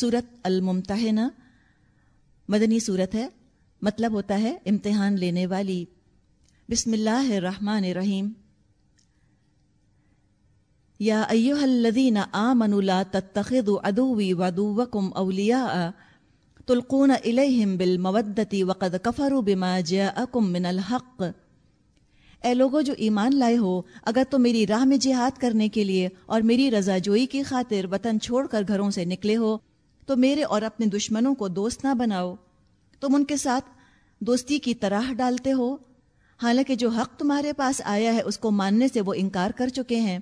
صورت الممتحنہ، مدنی صورت ہے مطلب ہوتا ہے امتحان لینے والی۔ بسم اللہ الرحمن الرحیم۔ یا ایوہ الذین آمنوا لا تتخذوا عدوی وعدوکم اولیاء تلقون الیہم بالمودتی وقد کفروا بما جاءکم من الحق۔ اے لوگوں جو ایمان لائے ہو، اگر تو میری راہ میں جہاد کرنے کے لیے اور میری رضا جوئی کی خاطر وطن چھوڑ کر گھروں سے نکلے ہو تو میرے اور اپنے دشمنوں کو دوست نہ بناؤ۔ تم ان کے ساتھ دوستی کی طرح ڈالتے ہو۔ حالانکہ جو حق تمہارے پاس آیا ہے، اس کو ماننے سے وہ انکار کر چکے ہیں۔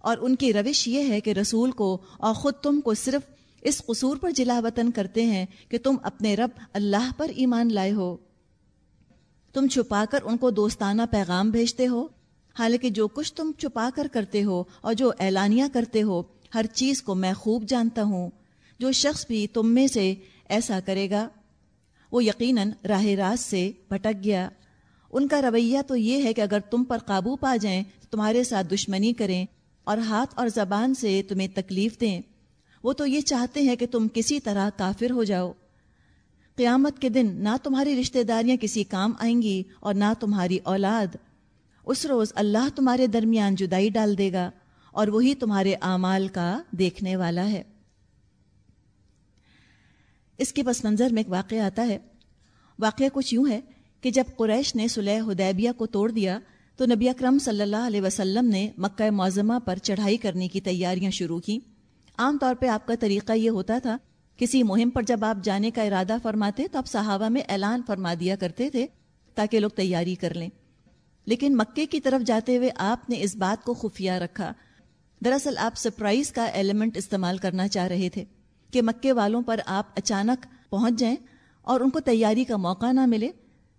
اور ان کی روش یہ ہے کہ رسول کو اور خود تم کو صرف اس قصور پر جلا وطن کرتے ہیں کہ تم اپنے رب اللہ پر ایمان لائے ہو۔ تم چھپا کر ان کو دوستانہ پیغام بھیجتے ہو۔ حالانکہ جو کچھ تم چھپا کر کرتے ہو اور جو اعلانیہ کرتے ہو، ہر چیز کو میں خوب جانتا ہوں۔ جو شخص بھی تم میں سے ایسا کرے گا، وہ یقیناً راہ راست سے بھٹک گیا۔ ان کا رویہ تو یہ ہے کہ اگر تم پر قابو پا جائیں تو تمہارے ساتھ دشمنی کریں اور ہاتھ اور زبان سے تمہیں تکلیف دیں۔ وہ تو یہ چاہتے ہیں کہ تم کسی طرح کافر ہو جاؤ۔ قیامت کے دن نہ تمہاری رشتہ داریاں کسی کام آئیں گی اور نہ تمہاری اولاد۔ اس روز اللہ تمہارے درمیان جدائی ڈال دے گا اور وہی تمہارے اعمال کا دیکھنے والا ہے۔ اس کے پس منظر میں ایک واقعہ آتا ہے۔ واقعہ کچھ یوں ہے کہ جب قریش نے صلح حدیبیہ کو توڑ دیا، تو نبی اکرم صلی اللہ علیہ وسلم نے مکہ معظمہ پر چڑھائی کرنے کی تیاریاں شروع کی عام طور پہ آپ کا طریقہ یہ ہوتا تھا، کسی مہم پر جب آپ جانے کا ارادہ فرماتے تو آپ صحابہ میں اعلان فرما دیا کرتے تھے تاکہ لوگ تیاری کر لیں۔ لیکن مکے کی طرف جاتے ہوئے آپ نے اس بات کو خفیہ رکھا۔ دراصل آپ سرپرائز کا ایلیمنٹ استعمال کرنا چاہ رہے تھے۔ کہ مکے والوں پر آپ اچانک پہنچ جائیں اور ان کو تیاری کا موقع نہ ملے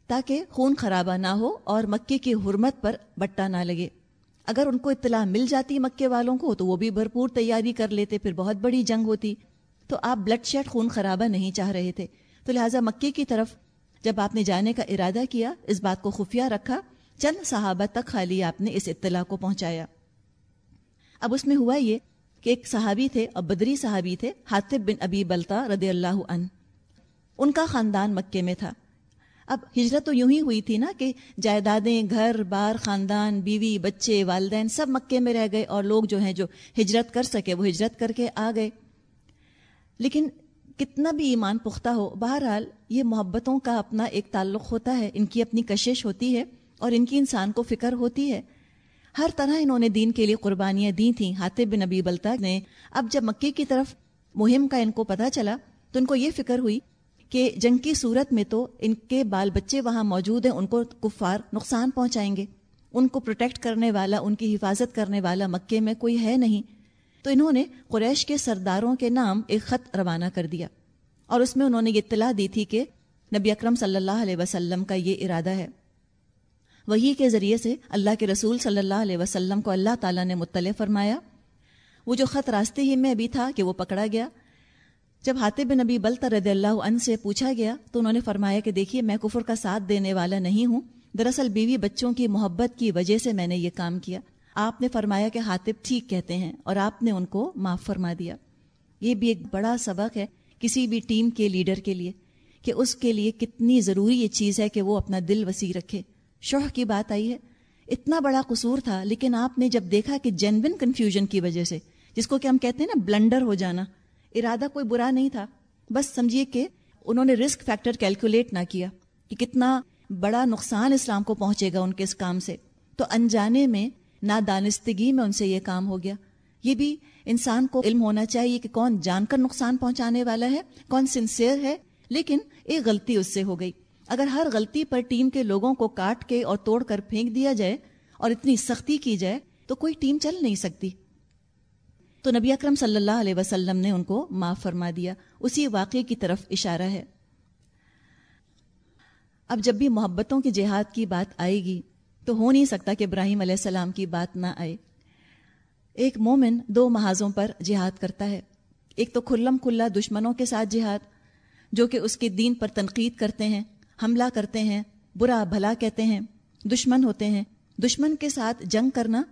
تاکہ خون خرابہ نہ ہو اور مکے کی حرمت پر بٹا نہ لگے۔ اگر ان کو اطلاع مل جاتی مکے والوں کو تو وہ بھی بھرپور تیاری کر لیتے، پھر بہت بڑی جنگ ہوتی۔ تو آپ بلڈ شیٹ خون خرابہ نہیں چاہ رہے تھے۔ تو لہٰذا مکے کی طرف جب آپ نے جانے کا ارادہ کیا، اس بات کو خفیہ رکھا، چند صحابہ تک خالی آپ نے اس اطلاع کو پہنچایا۔ اب اس میں ہوا یہ کہ ایک صحابی تھے اور بدری صحابی تھے حاطب بن ابی بلتا رضی اللہ عنہ۔ ان کا خاندان مکے میں تھا۔ اب ہجرت تو یوں ہی ہوئی تھی نا کہ جائیدادیں، گھر، بار، خاندان، بیوی، بچے، والدین سب مکے میں رہ گئے اور لوگ جو ہیں جو ہجرت کر سکے، وہ ہجرت کر کے آ گئے۔ لیکن کتنا بھی ایمان پختہ ہو، بہرحال یہ محبتوں کا اپنا ایک تعلق ہوتا ہے، ان کی اپنی کشش ہوتی ہے اور ان کی انسان کو فکر ہوتی ہے۔ ہر طرح انہوں نے دین کے لیے قربانیاں دی تھیں۔ ہاتھ بن نبی بلتا نے اب جب مکے کی طرف مہم کا ان کو پتہ چلا تو ان کو یہ فکر ہوئی کہ جنگ کی صورت میں تو ان کے بال بچے وہاں موجود ہیں، ان کو کفار نقصان پہنچائیں گے۔ ان کو پروٹیکٹ کرنے والا، ان کی حفاظت کرنے والا مکے میں کوئی ہے نہیں۔ تو انہوں نے قریش کے سرداروں کے نام ایک خط روانہ کر دیا۔ اور اس میں انہوں نے یہ اطلاع دی تھی کہ نبی اکرم صلی اللہ علیہ وسلم کا یہ ارادہ ہے۔ وہی کے ذریعے سے اللہ کے رسول صلی اللہ علیہ وسلم کو اللہ تعالیٰ نے مطلع فرمایا۔ وہ جو خط راستے ہی میں ابھی تھا کہ وہ پکڑا گیا۔ جب حاطب نبی بلتا رضی اللہ عنہ سے پوچھا گیا تو انہوں نے فرمایا کہ دیکھیے میں کفر کا ساتھ دینے والا نہیں ہوں۔ دراصل بیوی بچوں کی محبت کی وجہ سے میں نے یہ کام کیا۔ آپ نے فرمایا کہ حاطب ٹھیک کہتے ہیں اور آپ نے ان کو معاف فرما دیا۔ یہ بھی ایک بڑا سبق ہے کسی بھی ٹیم کے لیڈر کے لیے کہ اس کے لیے کتنی ضروری یہ چیز ہے کہ وہ اپنا دل وسیع رکھے۔ شوہ کی بات آئی ہے۔ اتنا بڑا قصور تھا، لیکن آپ نے جب دیکھا کہ جینون کنفیوژن کی وجہ سے، جس کو کہ ہم کہتے ہیں نا بلنڈر ہو جانا، ارادہ کوئی برا نہیں تھا۔ بس سمجھیے کہ انہوں نے رسک فیکٹر کیلکولیٹ نہ کیا کہ کتنا بڑا نقصان اسلام کو پہنچے گا ان کے اس کام سے۔ تو انجانے میں، نادانستگی میں ان سے یہ کام ہو گیا۔ یہ بھی انسان کو علم ہونا چاہیے کہ کون جان کر نقصان پہنچانے والا ہے، کون سنسیئر ہے، لیکن ایک غلطی اس سے ہو گئی۔ اگر ہر غلطی پر ٹیم کے لوگوں کو کاٹ کے اور توڑ کر پھینک دیا جائے اور اتنی سختی کی جائے تو کوئی ٹیم چل نہیں سکتی۔ تو نبی اکرم صلی اللہ علیہ وسلم نے ان کو معاف فرما دیا۔ اسی واقعے کی طرف اشارہ ہے۔ اب جب بھی محبتوں کی جہاد کی بات آئے گی تو ہو نہیں سکتا کہ ابراہیم علیہ السلام کی بات نہ آئے۔ ایک مومن دو محاذوں پر جہاد کرتا ہے۔ ایک تو کھلم کھلا دشمنوں کے ساتھ جہاد، جو کہ اس کے دین پر تنقید کرتے ہیں۔ حملہ کرتے ہیں، برا بھلا کہتے ہیں، دشمن ہوتے ہیں۔ دشمن کے ساتھ جنگ کرنا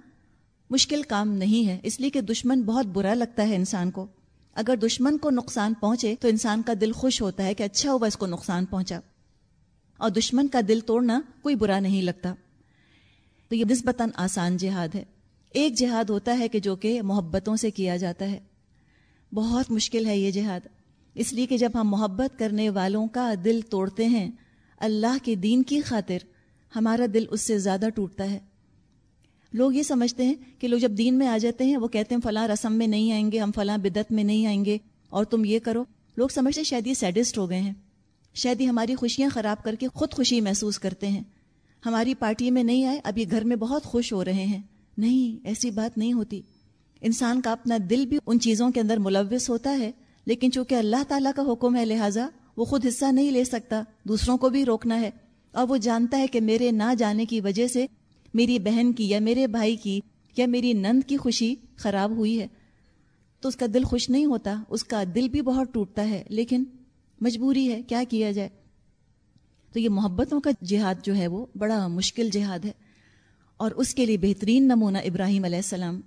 مشکل کام نہیں ہے، اس لیے کہ دشمن بہت برا لگتا ہے انسان کو۔ اگر دشمن کو نقصان پہنچے تو انسان کا دل خوش ہوتا ہے کہ اچھا ہوا اس کو نقصان پہنچا۔ اور دشمن کا دل توڑنا کوئی برا نہیں لگتا۔ تو یہ نسبتاً آسان جہاد ہے۔ ایک جہاد ہوتا ہے کہ جو کہ محبتوں سے کیا جاتا ہے۔ بہت مشکل ہے یہ جہاد۔ اس لیے کہ جب ہم محبت کرنے والوں کا دل توڑتے ہیں اللہ کے دین کی خاطر ہمارا دل اس سے زیادہ ٹوٹتا ہے۔ لوگ یہ سمجھتے ہیں کہ لوگ جب دین میں آ جاتے ہیں وہ کہتے ہیں فلاں رسم میں نہیں آئیں گے، ہم فلاں بدت میں نہیں آئیں گے۔ اور تم یہ کرو۔ لوگ سمجھتے ہیں شاید یہ سیڈسٹ ہو گئے ہیں۔ شاید یہ ہماری خوشیاں خراب کر کے خود خوشی محسوس کرتے ہیں۔ ہماری پارٹی میں نہیں آئے، اب یہ گھر میں بہت خوش ہو رہے ہیں۔ نہیں، ایسی بات نہیں ہوتی۔ انسان کا اپنا دل بھی ان چیزوں کے اندر ملوث ہوتا ہے، لیکن چونکہ اللہ تعالیٰ کا حکم ہے، لہٰذا وہ خود حصہ نہیں لے سکتا، دوسروں کو بھی روکنا ہے۔ اور وہ جانتا ہے کہ میرے نہ جانے کی وجہ سے میری بہن کی یا میرے بھائی کی یا میری نند کی خوشی خراب ہوئی ہے۔ تو اس کا دل خوش نہیں ہوتا، اس کا دل بھی بہت ٹوٹتا ہے، لیکن مجبوری ہے، کیا کیا جائے؟ تو یہ محبتوں کا جہاد جو ہے وہ بڑا مشکل جہاد ہے۔ اور اس کے لیے بہترین نمونہ ابراہیم علیہ السلام۔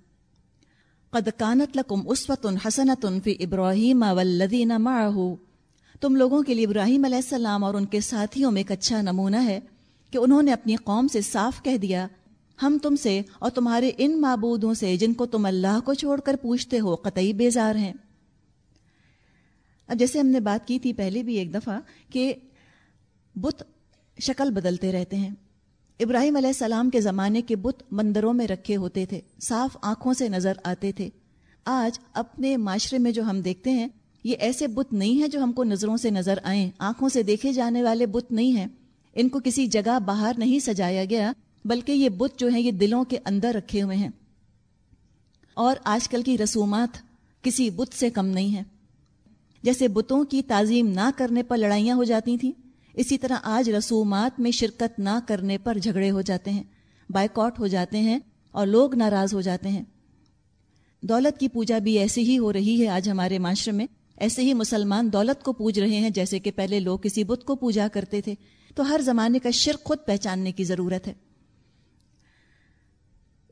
قد کانت لکم اسوت حسنت فی ابراہیم والذین معه تم لوگوں کے لیے ابراہیم علیہ السلام اور ان کے ساتھیوں میں ایک اچھا نمونہ ہے کہ انہوں نے اپنی قوم سے صاف کہہ دیا، ہم تم سے اور تمہارے ان معبودوں سے جن کو تم اللہ کو چھوڑ کر پوچھتے ہو قطعی بیزار ہیں۔ اب جیسے ہم نے بات کی تھی پہلے بھی ایک دفعہ کہ بت شکل بدلتے رہتے ہیں۔ ابراہیم علیہ السلام کے زمانے کے بت مندروں میں رکھے ہوتے تھے، صاف آنکھوں سے نظر آتے تھے۔ آج اپنے معاشرے میں جو ہم دیکھتے ہیں یہ ایسے بت نہیں ہیں جو ہم کو نظروں سے نظر آئیں، آنکھوں سے دیکھے جانے والے بت نہیں ہیں۔ ان کو کسی جگہ باہر نہیں سجایا گیا، بلکہ یہ بت جو ہیں، یہ دلوں کے اندر رکھے ہوئے ہیں۔ اور آج کل کی رسومات کسی بت سے کم نہیں ہیں۔ جیسے بتوں کی تعظیم نہ کرنے پر لڑائیاں ہو جاتی تھیں، اسی طرح آج رسومات میں شرکت نہ کرنے پر جھگڑے ہو جاتے ہیں، بائیکاٹ ہو جاتے ہیں اور لوگ ناراض ہو جاتے ہیں۔ دولت کی پوجا بھی ایسی ہی ہو رہی ہے آج ہمارے معاشرے میں۔ ایسے ہی مسلمان دولت کو پوج رہے ہیں جیسے کہ پہلے لوگ کسی بت کو پوجا کرتے تھے۔ تو ہر زمانے کا شرک خود پہچاننے کی ضرورت ہے۔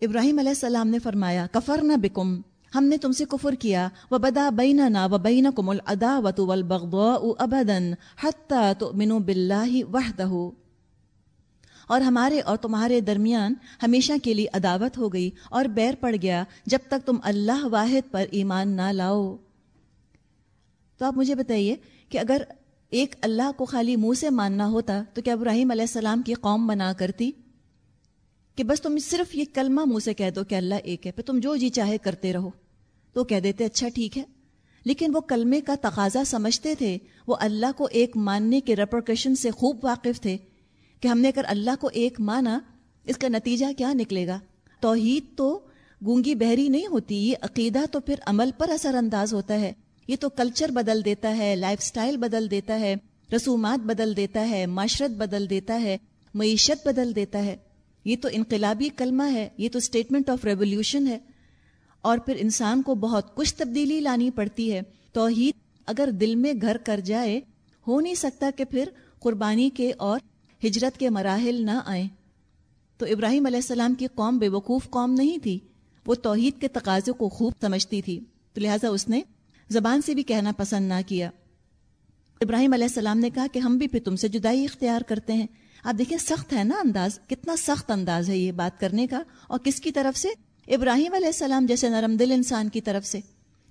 ابراہیم علیہ السلام نے فرمایا کفر نہ بکم، ہم نے تم سے کفر کیا۔ و بدا بین نا و بین کم ادا و تو ابدن حتہ تو منو بلّہ وحدہ۔ اور ہمارے اور تمہارے درمیان ہمیشہ کے لیے عداوت ہو گئی اور بیر پڑ گیا جب تک تم اللہ واحد پر ایمان نہ لاؤ۔ تو آپ مجھے بتائیے کہ اگر ایک اللہ کو خالی منہ سے ماننا ہوتا تو کیا ابراہیم علیہ السلام کی قوم بنا کرتی؟ کہ بس تم صرف یہ کلمہ منہ سے کہہ دو کہ اللہ ایک ہے، پھر تم جو جی چاہے کرتے رہو۔ تو کہہ دیتے اچھا ٹھیک ہے۔ لیکن وہ کلمے کا تقاضا سمجھتے تھے، وہ اللہ کو ایک ماننے کے ریپرکشن سے خوب واقف تھے کہ ہم نے اگر اللہ کو ایک مانا، اس کا نتیجہ کیا نکلے گا؟ توحید تو گونگی بہری نہیں ہوتی، یہ عقیدہ تو پھر عمل پر اثر انداز ہوتا ہے۔ یہ تو کلچر بدل دیتا ہے لائف سٹائل بدل دیتا ہے، رسومات بدل دیتا ہے، معاشرت بدل دیتا ہے، معیشت بدل دیتا ہے۔ یہ تو انقلابی کلمہ ہے، یہ تو اسٹیٹمنٹ آف ریولیوشن ہے۔ اور پھر انسان کو بہت کچھ تبدیلی لانی پڑتی ہے۔ توحید اگر دل میں گھر کر جائے، ہو نہیں سکتا کہ پھر قربانی کے اور ہجرت کے مراحل نہ آئیں۔ تو ابراہیم علیہ السلام کی قوم بے وقوف قوم نہیں تھی، وہ توحید کے تقاضے کو خوب سمجھتی تھی۔ تو لہٰذا اس نے زبان سے بھی کہنا پسند نہ کیا۔ ابراہیم علیہ السلام نے کہا کہ ہم بھی پھر تم سے جدائی اختیار کرتے ہیں۔ آپ دیکھیں سخت ہے نا انداز، کتنا سخت انداز ہے یہ بات کرنے کا۔ اور کس کی طرف سے؟ ابراہیم علیہ السلام جیسے نرم دل انسان کی طرف سے۔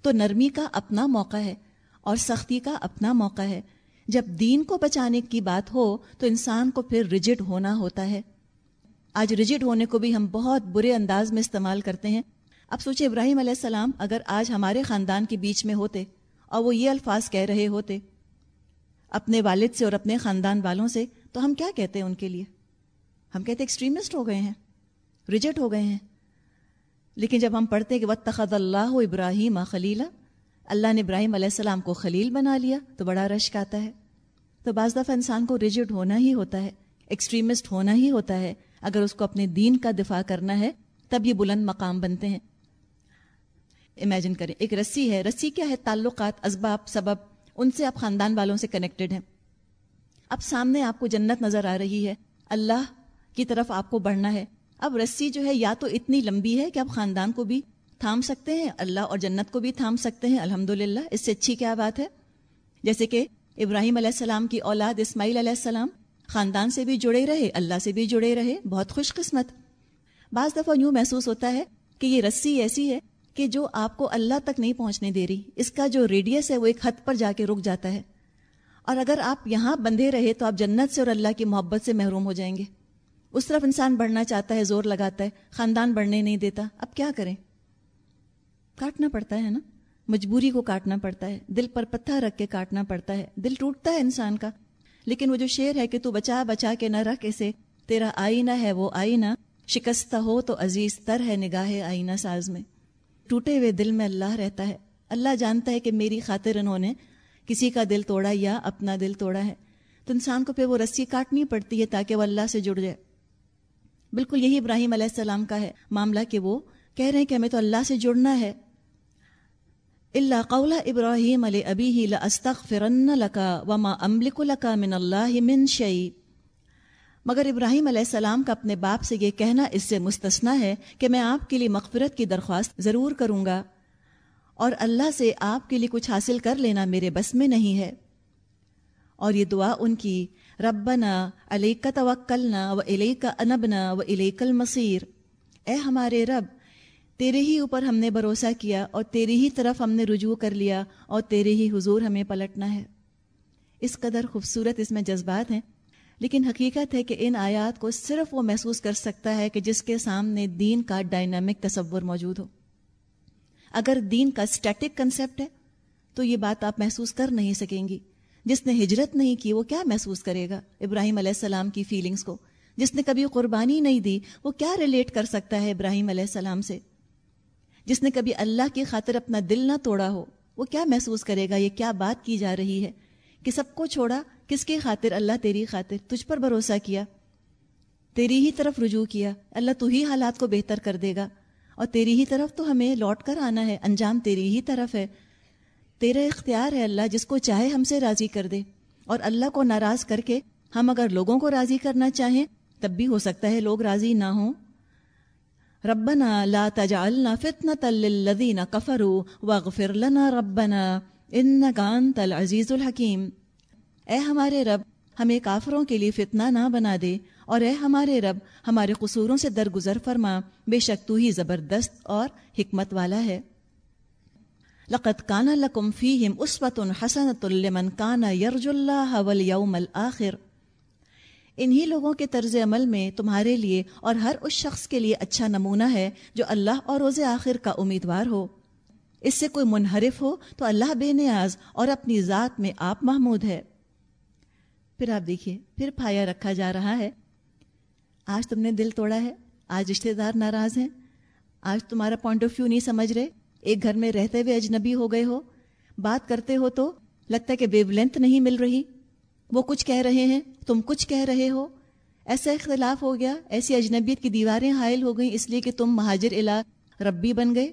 تو نرمی کا اپنا موقع ہے اور سختی کا اپنا موقع ہے۔ جب دین کو بچانے کی بات ہو تو انسان کو پھر ریجڈ ہونا ہوتا ہے۔ آج ریجڈ ہونے کو بھی ہم بہت برے انداز میں استعمال کرتے ہیں۔ اب سوچے ابراہیم علیہ السلام اگر آج ہمارے خاندان کے بیچ میں ہوتے اور وہ یہ الفاظ کہہ رہے ہوتے اپنے والد سے اور اپنے خاندان والوں سے، تو ہم کیا کہتے ہیں ان کے لیے؟ ہم کہتے ایکسٹریمسٹ ہو گئے ہیں ریجیکٹ ہو گئے ہیں۔ لیکن جب ہم پڑھتے کہ تخد اللہ ابراہیم خلیلہ اللہ نے ابراہیم علیہ السلام کو خلیل بنا لیا، تو بڑا رشک آتا ہے۔ تو بعض دفعہ انسان کو ریجڈ ہونا ہی ہوتا ہے ایکسٹریمسٹ ہونا ہی ہوتا ہے۔ اگر اس کو اپنے دین کا دفاع کرنا ہے، تب یہ بلند مقام بنتے ہیں۔ امیجن کریں۔ ایک رسی ہے۔ رسی کیا ہے؟ تعلقات، اسباب، سبب۔ ان سے آپ خاندان والوں سے کنیکٹڈ ہیں۔ اب سامنے آپ کو جنت نظر آ رہی ہے۔ اللہ کی طرف آپ کو بڑھنا ہے۔ اب رسی جو ہے، یا تو اتنی لمبی ہے کہ اب خاندان کو بھی تھام سکتے ہیں، اللہ اور جنت کو بھی تھام سکتے ہیں۔ الحمد اس سے اچھی کیا بات ہے؟ جیسے کہ ابراہیم علیہ السلام کی اولاد اسماعیل علیہ السلام خاندان سے بھی جڑے رہے، اللہ سے بھی جڑے رہے۔ بہت خوش قسمت۔ بعض دفعہ یوں محسوس ہوتا ہے کہ یہ رسی ایسی ہے کہ جو آپ کو اللہ تک نہیں پہنچنے دے رہی، اس کا جو ریڈیس ہے وہ ایک حد پر جا کے رک جاتا ہے۔ اور اگر آپ یہاں بندھے رہے تو آپ جنت سے اور اللہ کی محبت سے محروم ہو جائیں گے۔ اس طرف انسان بڑھنا چاہتا ہے، زور لگاتا ہے، خاندان بڑھنے نہیں دیتا۔ اب کیا کریں؟ کاٹنا پڑتا ہے نا؟ مجبوری کو کاٹنا پڑتا ہے۔ دل پر پتھر رکھ کے کاٹنا پڑتا ہے۔ دل ٹوٹتا ہے انسان کا۔ لیکن وہ جو شعر ہے کہ تو بچا بچا کے نہ رکھ، اسے تیرا آئینہ ہے، وہ آئینہ شکستہ ہو تو عزیز تر ہے، نگاہ آئینہ ساز میں۔ ٹوٹے ہوئے دل میں اللہ رہتا ہے۔ اللہ جانتا ہے کہ میری خاطر انہوں نے کسی کا دل توڑا یا اپنا دل توڑا ہے۔ تو انسان کو پھر وہ رسی کاٹنی پڑتی ہے تاکہ وہ اللہ سے جڑ جائے۔ بالکل یہی ابراہیم علیہ السلام کا ہے معاملہ کہ وہ کہہ رہے ہیں کہ ہمیں تو اللہ سے جڑنا ہے۔ اللہ قول ابراہیم علیہ ابی ہی لستخ فرن لکا وما املک لکا من اللہ من شعی مگر ابراہیم علیہ السلام کا اپنے باپ سے یہ کہنا اس سے مستثنا ہے کہ میں آپ کے لیے مغفرت کی درخواست ضرور کروں گا اور اللہ سے آپ کے لیے کچھ حاصل کر لینا میرے بس میں نہیں ہے۔ اور یہ دعا ان کی، ربنا علیہ کا توکلنا و علیہ کا انبنا و علیہ المصیر۔ اے ہمارے رب، تیرے ہی اوپر ہم نے بھروسہ کیا اور تیری ہی طرف ہم نے رجوع کر لیا اور تیرے ہی حضور ہمیں پلٹنا ہے۔ اس قدر خوبصورت اس میں جذبات ہیں۔ لیکن حقیقت ہے کہ ان آیات کو صرف وہ محسوس کر سکتا ہے کہ جس کے سامنے دین کا ڈائنامک تصور موجود ہو۔ اگر دین کا اسٹیٹک کنسیپٹ ہے، تو یہ بات آپ محسوس کر نہیں سکیں گی۔ جس نے ہجرت نہیں کی، وہ کیا محسوس کرے گا؟ ابراہیم علیہ السلام کی فیلنگس کو۔ جس نے کبھی قربانی نہیں دی، وہ کیا ریلیٹ کر سکتا ہے ابراہیم علیہ السلام سے؟ جس نے کبھی اللہ کی خاطر اپنا دل نہ توڑا ہو، وہ کیا محسوس کرے گا؟ یہ کیا بات کی جا رہی ہے کہ سب کو چھوڑا؟ کس کی خاطر؟ اللہ تیری خاطر۔ تجھ پر بھروسہ کیا۔ تیری ہی طرف رجوع کیا۔ اللہ تو ہی حالات کو بہتر کر دے گا۔ اور تیری ہی طرف تو ہمیں لوٹ کر آنا ہے۔ انجام تیری ہی طرف ہے۔ تیرا اختیار ہے اللہ، جس کو چاہے ہم سے راضی کر دے۔ اور اللہ کو ناراض کر کے ہم اگر لوگوں کو راضی کرنا چاہیں، تب بھی ہو سکتا ہے لوگ راضی نہ ہوں۔ ربنا لا تجعلنا فتنة للذین کفروا واغفر لنا ربنا انك انت العزیز الحکیم۔ اے ہمارے رب، ہمیں کافروں کے لیے فتنہ نہ بنا دے، اور اے ہمارے رب، ہمارے قصوروں سے درگزر فرما، بے شک تو ہی زبردست اور حکمت والا ہے۔ لقت کانا لکم فیم اسوت حسنت المن کانا یرج اللہ والیوم الآخر انہی لوگوں کے طرز عمل میں تمہارے لیے اور ہر اس شخص کے لیے اچھا نمونہ ہے جو اللہ اور روز آخر کا امیدوار ہو۔ اس سے کوئی منحرف ہو تو اللہ بے نیاز اور اپنی ذات میں آپ محمود ہے۔ پھر آپ دیکھیے، پھر پھایا رکھا جا رہا ہے۔ آج تم نے دل توڑا ہے، آج رشتے دار ناراض ہیں۔ آج تمہارا پوائنٹ آف ویو نہیں سمجھ رہے۔ ایک گھر میں رہتے ہوئے اجنبی ہو گئے ہو۔ بات کرتے ہو تو لگتا ہے کہ ویو لینتھ نہیں مل رہی۔ وہ کچھ کہہ رہے ہیں، تم کچھ کہہ رہے ہو۔ ایسا اختلاف ہو گیا، ایسی اجنبیت کی دیواریں حائل ہو گئیں، اس لیے کہ تم مہاجر الا ربی بن گئے۔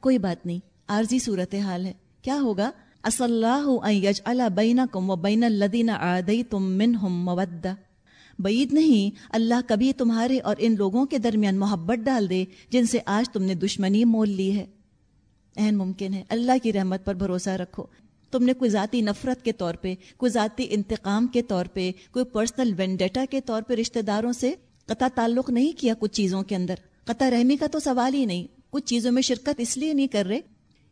کوئی بات نہیں، عارضی صورت حال ہے۔ کیا ہوگا؟ اللہ بین کم و بین الدین آدئی تم من ہم بعید نہیں، اللہ کبھی تمہارے اور ان لوگوں کے درمیان محبت ڈال دے جن سے آج تم نے دشمنی مول لی ہے۔ اہم ممکن ہے، اللہ کی رحمت پر بھروسہ رکھو۔ تم نے کوئی ذاتی نفرت کے طور پہ، کوئی ذاتی انتقام کے طور پہ، کوئی پرسنل وینڈیٹا کے طور پہ رشتہ داروں سے قطع تعلق نہیں کیا کچھ چیزوں کے اندر۔ قطع رحمی کا تو سوال ہی نہیں، کچھ چیزوں میں شرکت اس لیے نہیں کر رہے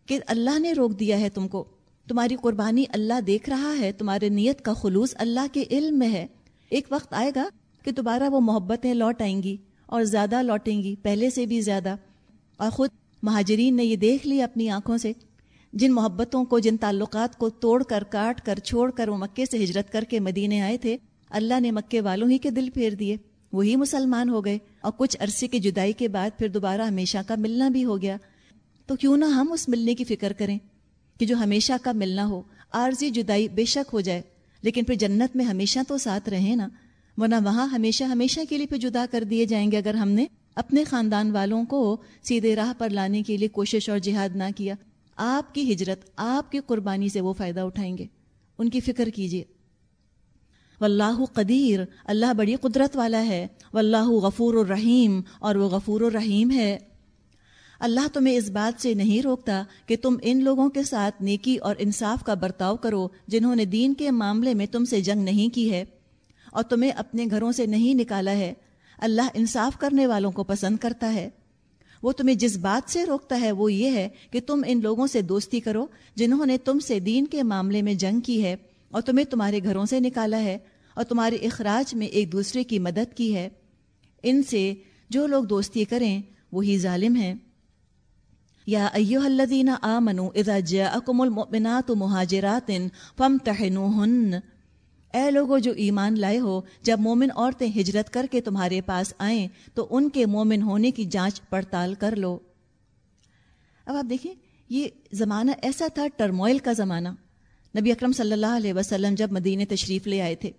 کہ اللہ نے روک دیا ہے تم کو۔ تمہاری قربانی اللہ دیکھ رہا ہے، تمہارے نیت کا خلوص اللہ کے علم میں ہے۔ ایک وقت آئے گا کہ دوبارہ وہ محبتیں لوٹ آئیں گی اور زیادہ لوٹیں گی، پہلے سے بھی زیادہ۔ اور خود مہاجرین نے یہ دیکھ لی اپنی آنکھوں سے۔ جن محبتوں کو، جن تعلقات کو توڑ کر، کاٹ کر، چھوڑ کر وہ مکے سے ہجرت کر کے مدینے آئے تھے، اللہ نے مکے والوں ہی کے دل پھیر دیے۔ وہی مسلمان ہو گئے۔ اور کچھ عرصے کی جدائی کے بعد پھر دوبارہ ہمیشہ کا ملنا بھی ہو گیا۔ تو کیوں نہ ہم اس ملنے کی فکر کریں۔ کہ جو ہمیشہ کا ملنا ہو، عارضی جدائی بے شک ہو جائے، لیکن پھر جنت میں ہمیشہ تو ساتھ رہیں نا، ورنہ وہاں ہمیشہ ہمیشہ کے لیے پھر جدا کر دیے جائیں گے اگر ہم نے اپنے خاندان والوں کو سیدھے راہ پر لانے کے لیے کوشش اور جہاد نہ کیا۔ آپ کی ہجرت، آپ کی قربانی سے وہ فائدہ اٹھائیں گے۔ ان کی فکر کیجیے واللہ قدیر، اللہ بڑی قدرت والا ہے۔ واللہ غفور الرحیم اور وہ غفور الرحیم ہے۔ اللہ تمہیں اس بات سے نہیں روکتا کہ تم ان لوگوں کے ساتھ نیکی اور انصاف کا برتاؤ کرو جنہوں نے دین کے معاملے میں تم سے جنگ نہیں کی ہے اور تمہیں اپنے گھروں سے نہیں نکالا ہے۔ اللہ انصاف کرنے والوں کو پسند کرتا ہے۔ وہ تمہیں جس بات سے روکتا ہے وہ یہ ہے کہ تم ان لوگوں سے دوستی کرو جنہوں نے تم سے دین کے معاملے میں جنگ کی ہے اور تمہیں تمہارے گھروں سے نکالا ہے اور تمہارے اخراج میں ایک دوسرے کی مدد کی ہے۔ ان سے جو لوگ دوستی کریں وہی ظالم ہیں۔ یا ایوہ الذین آمنوا اذا جاءکم المؤمنات مہاجرات فامتحنوہن اے لوگو جو ایمان لائے ہو، جب مومن عورتیں ہجرت کر کے تمہارے پاس آئیں، تو ان کے مومن ہونے کی جانچ پڑتال کر لو۔ اب آپ دیکھیں، یہ زمانہ ایسا تھا ٹرموائل کا زمانہ۔ نبی اکرم صلی اللہ علیہ وسلم جب مدینہ تشریف لے آئے تھے۔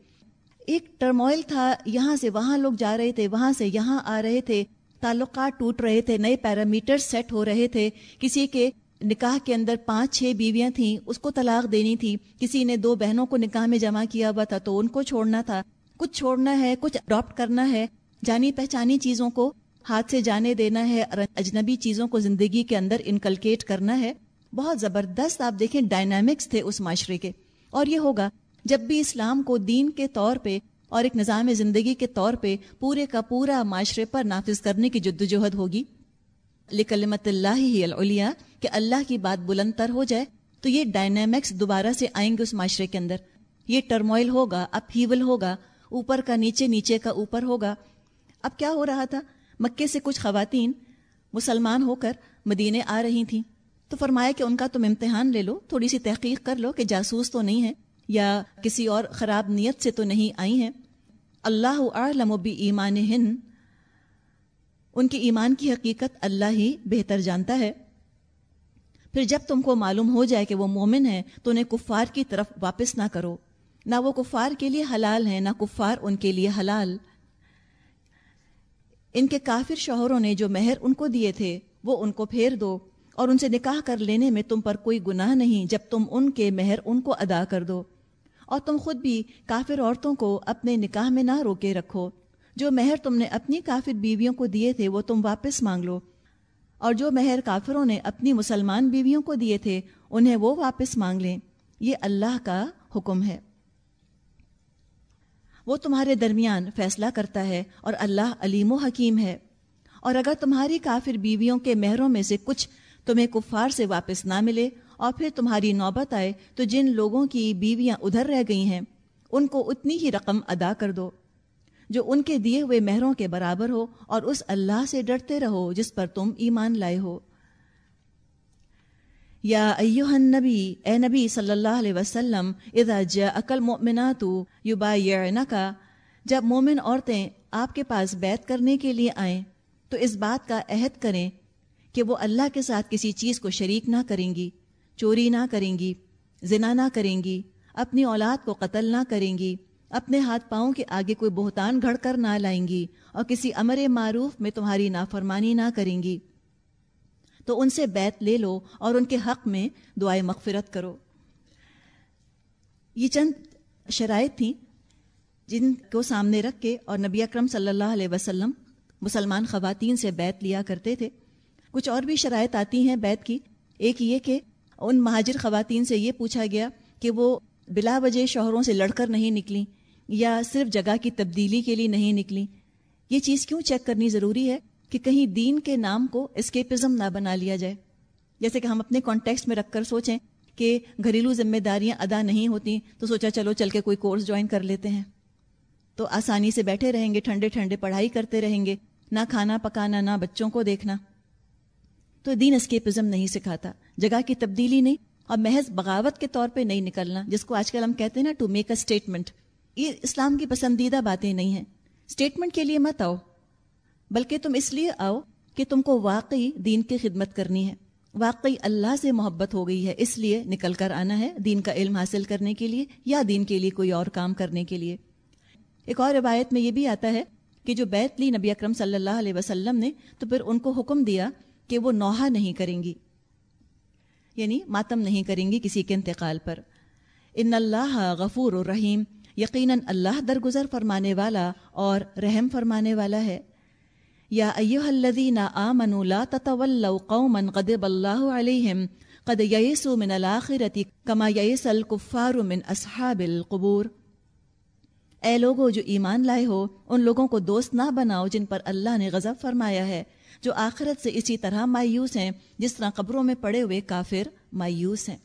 ایک ٹرموائل تھا، یہاں سے وہاں لوگ جا رہے تھے، وہاں سے یہاں آ رہے تھے۔ تعلقات ٹوٹ رہے تھے، نئے پیرامیٹر سیٹ ہو رہے تھے۔ کسی کے نکاح کے اندر پانچ چھ بیویاں تھیں، اس کو طلاق دینی تھی۔ کسی نے دو بہنوں کو نکاح میں جمع کیا ہوا تھا، تو ان کو چھوڑنا تھا۔ کچھ چھوڑنا ہے، کچھ اڈاپٹ کرنا ہے۔ جانی پہچانی چیزوں کو ہاتھ سے جانے دینا ہے اجنبی چیزوں کو زندگی کے اندر انکلکیٹ کرنا ہے۔ بہت زبردست آپ دیکھیں ڈائنامکس تھے اس معاشرے کے۔ اور یہ ہوگا، جب بھی اسلام کو دین کے طور پہ اور ایک نظام زندگی کے طور پہ پورے کا پورا معاشرے پر نافذ کرنے کی جدوجہد ہوگی۔ لکلمت اللہ ہی العلیا، کہ اللہ کی بات بلند تر ہو جائے، تو یہ ڈائنامکس دوبارہ سے آئیں گے اس معاشرے کے اندر۔ یہ ٹرموائل ہوگا اپ ہیول ہوگا، اوپر کا نیچے نیچے کا اوپر ہوگا۔ اب کیا ہو رہا تھا؟ مکے سے کچھ خواتین مسلمان ہو کر مدینے آ رہی تھیں۔ تو فرمایا کہ ان کا تم امتحان لے لو، تھوڑی سی تحقیق کر لو کہ جاسوس تو نہیں ہے یا کسی اور خراب نیت سے تو نہیں آئی ہیں۔ اللہ عالم و بھی ایمان ہن ان کے ایمان کی حقیقت اللہ ہی بہتر جانتا ہے۔ پھر جب تم کو معلوم ہو جائے کہ وہ مومن ہے، تو انہیں کفار کی طرف واپس نہ کرو۔ نہ وہ کفار کے لیے حلال ہیں، نہ کفار ان کے لیے حلال۔ ان کے کافر شوہروں نے جو مہر ان کو دیے تھے، وہ ان کو پھیر دو۔ اور ان سے نکاح کر لینے میں تم پر کوئی گناہ نہیں، جب تم ان کے مہر ان کو ادا کر دو۔ اور تم خود بھی کافر عورتوں کو اپنے نکاح میں نہ روکے رکھو۔ جو مہر تم نے اپنی کافر بیویوں کو دیے تھے وہ تم واپس مانگ لو۔ اور جو مہر کافروں نے اپنی مسلمان بیویوں کو دیے تھے انہیں وہ واپس مانگ لیں۔ یہ اللہ کا حکم ہے۔ وہ تمہارے درمیان فیصلہ کرتا ہے اور اللہ علیم و حکیم ہے۔ اور اگر تمہاری کافر بیویوں کے مہروں میں سے کچھ تمہیں کفار سے واپس نہ ملے اور پھر تمہاری نوبت آئے تو جن لوگوں کی بیویاں ادھر رہ گئی ہیں، ان کو اتنی ہی رقم ادا کر دو، جو ان کے دیے ہوئے مہروں کے برابر ہو اور اس اللہ سے ڈرتے رہو جس پر تم ایمان لائے ہو۔ یا ایوہ النبی، اے نبی صلی اللہ علیہ وسلم، اذا جاءک المؤمنات یبایعنکا جب مومن عورتیں آپ کے پاس بیعت کرنے کے لیے آئیں تو اس بات کا عہد کریں کہ وہ اللہ کے ساتھ کسی چیز کو شریک نہ کریں گی۔ چوری نہ کریں گی، زنا نہ کریں گی، اپنی اولاد کو قتل نہ کریں گی، اپنے ہاتھ پاؤں کے آگے کوئی بہتان گھڑ کر نہ لائیں گی اور کسی امر معروف میں تمہاری نافرمانی نہ کریں گی۔ تو ان سے بیت لے لو اور ان کے حق میں دعائیں مغفرت کرو۔ یہ چند شرائط تھیں جن کو سامنے رکھ کے اور نبی اکرم صلی اللہ علیہ وسلم مسلمان خواتین سے بیت لیا کرتے تھے۔ کچھ اور بھی شرائط آتی ہیں بیت کی۔ ایک یہ کہ ان مہاجر خواتین سے یہ پوچھا گیا کہ وہ بلا وجہ شوہروں سے لڑ کر نہیں نکلیں یا صرف جگہ کی تبدیلی کے لیے نہیں نکلیں؟ یہ چیز کیوں چیک کرنی ضروری ہے کہ کہیں دین کے نام کو اسکیپزم نہ بنا لیا جائے؟ جیسے کہ ہم اپنے کانٹیکسٹ میں رکھ کر سوچیں کہ گھریلو ذمہ داریاں ادا نہیں ہوتی تو سوچا چلو چل کے کوئی کورس جوائن کر لیتے ہیں۔ تو آسانی سے بیٹھے رہیں گے، ٹھنڈے ٹھنڈے پڑھائی کرتے رہیں گے، نہ کھانا پکانا، نہ بچوں کو دیکھنا۔ تو دین اسکیپزم نہیں سکھاتا۔ جگہ کی تبدیلی نہیں اور محض بغاوت کے طور پہ نہیں نکلنا، جس کو آج کل ہم کہتے ہیں نا ٹو میک اے اسٹیٹمنٹ یہ اسلام کی پسندیدہ باتیں نہیں ہیں۔ اسٹیٹمنٹ کے لیے مت آؤ، بلکہ تم اس لیے آؤ کہ تم کو واقعی دین کی خدمت کرنی ہے۔ واقعی اللہ سے محبت ہو گئی ہے، اس لیے نکل کر آنا ہے دین کا علم حاصل کرنے کے لیے یا دین کے لیے کوئی اور کام کرنے کے لیے۔ ایک اور روایت میں یہ بھی آتا ہے کہ جو بیت لی نبی اکرم صلی اللہ علیہ وسلم نے، تو پھر ان کو حکم دیا کہ وہ نوحہ نہیں کریں گی۔ یعنی ماتم نہیں کریں گی کسی کے انتقال پر۔ ان اللہ غفور الرحیم، یقیناً اللہ درگزر فرمانے والا اور رحم فرمانے والا ہے۔ یا ایوہ الذین آمنوا لا تتولوا قوما غضب اللہ علیہم، قد یئسوا من الاخرۃ کما یئس الکفار من اصحاب القبور۔ اے لوگو جو ایمان لائے ہو، ان لوگوں کو دوست نہ بناؤ جن پر اللہ نے غضب فرمایا ہے۔ جو آخرت سے اسی طرح مایوس ہیں، جس طرح قبروں میں پڑے ہوئے کافر مایوس ہیں۔